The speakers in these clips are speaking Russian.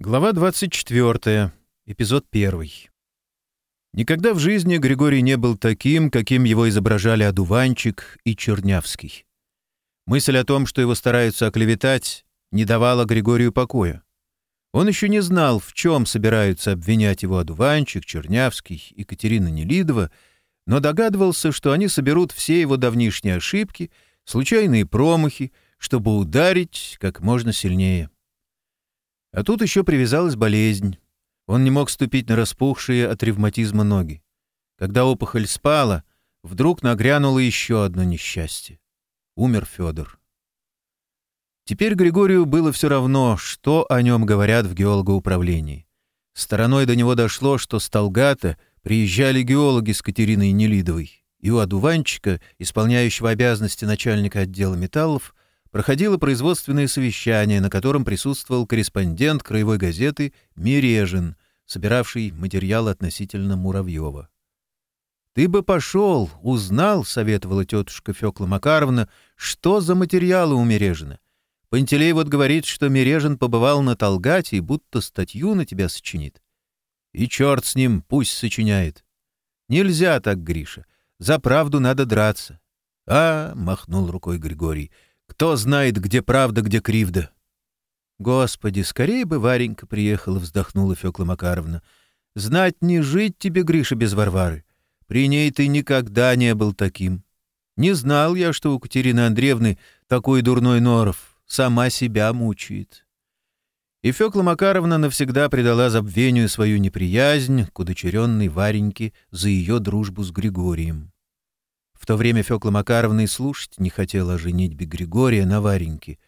Глава 24. Эпизод 1. Никогда в жизни Григорий не был таким, каким его изображали Адуванчик и Чернявский. Мысль о том, что его стараются оклеветать, не давала Григорию покоя. Он еще не знал, в чем собираются обвинять его Адуванчик, Чернявский и Катерина Нелидова, но догадывался, что они соберут все его давнишние ошибки, случайные промахи, чтобы ударить как можно сильнее. — а тут еще привязалась болезнь. Он не мог ступить на распухшие от ревматизма ноги. Когда опухоль спала, вдруг нагрянуло еще одно несчастье. Умер Федор. Теперь Григорию было все равно, что о нем говорят в геологоуправлении. Стороной до него дошло, что с Толгата приезжали геологи с Катериной Нелидовой, и у одуванчика, исполняющего обязанности начальника отдела металлов, проходило производственное совещание, на котором присутствовал корреспондент краевой газеты Мирежин, собиравший материал относительно Муравьева. «Ты бы пошел, узнал, — советовала тетушка Фекла Макаровна, — что за материалы у Мережина. Пантелей вот говорит, что Мережин побывал на Толгате и будто статью на тебя сочинит. И черт с ним, пусть сочиняет. Нельзя так, Гриша. За правду надо драться. — А, — махнул рукой Григорий, кто знает, где правда, где кривда? Господи, скорее бы Варенька приехала, вздохнула Фёкла Макаровна. Знать не жить тебе, Гриша, без Варвары. При ней ты никогда не был таким. Не знал я, что у Катерины Андреевны такой дурной норов. Сама себя мучает. И Фёкла Макаровна навсегда предала забвению свою неприязнь к удочеренной Вареньке за её дружбу с Григорием. В то время Фёкла Макаровна и слушать не хотела о женитьбе Григория на Вареньке.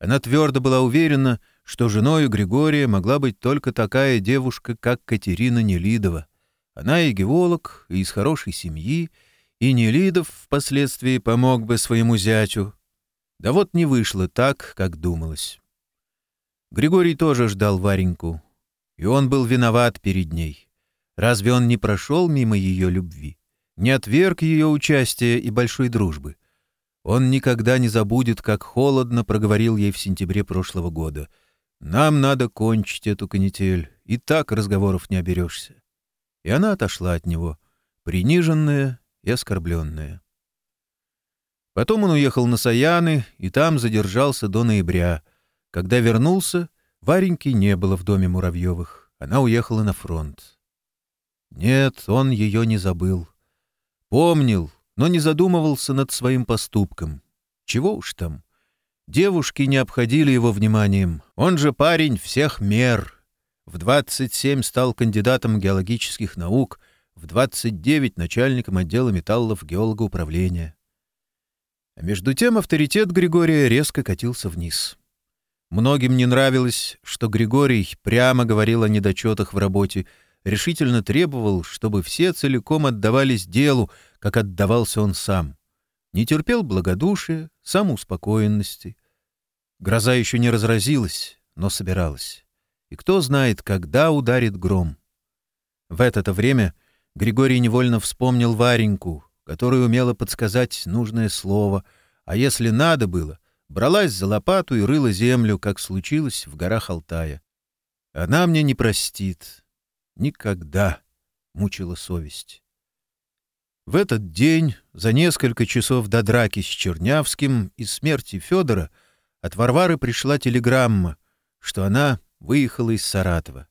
Она твердо была уверена, что женою Григория могла быть только такая девушка, как Катерина Нелидова. Она и геолог, и из хорошей семьи, и Нелидов впоследствии помог бы своему зятю. Да вот не вышло так, как думалось. Григорий тоже ждал Вареньку, и он был виноват перед ней. Разве он не прошел мимо ее любви? не отверг ее участия и большой дружбы. Он никогда не забудет, как холодно проговорил ей в сентябре прошлого года. «Нам надо кончить эту канитель, и так разговоров не оберешься». И она отошла от него, приниженная и оскорбленная. Потом он уехал на Саяны и там задержался до ноября. Когда вернулся, Вареньки не было в доме Муравьевых. Она уехала на фронт. Нет, он ее не забыл. Помнил, но не задумывался над своим поступком. Чего уж там. Девушки не обходили его вниманием. Он же парень всех мер. В 27 стал кандидатом геологических наук, в 29 — начальником отдела металлов геологоуправления. А между тем авторитет Григория резко катился вниз. Многим не нравилось, что Григорий прямо говорил о недочетах в работе — решительно требовал, чтобы все целиком отдавались делу, как отдавался он сам. Не терпел благодушия, самоуспокоенности. Гроза еще не разразилась, но собиралась. И кто знает, когда ударит гром. В это-то время Григорий невольно вспомнил Вареньку, которая умела подсказать нужное слово, а если надо было, бралась за лопату и рыла землю, как случилось в горах Алтая. Она мне не простит, Никогда мучила совесть. В этот день, за несколько часов до драки с Чернявским и смерти Федора, от Варвары пришла телеграмма, что она выехала из Саратова.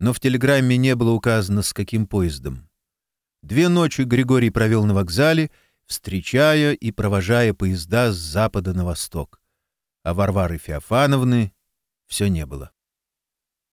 Но в телеграмме не было указано, с каким поездом. Две ночи Григорий провел на вокзале, встречая и провожая поезда с запада на восток.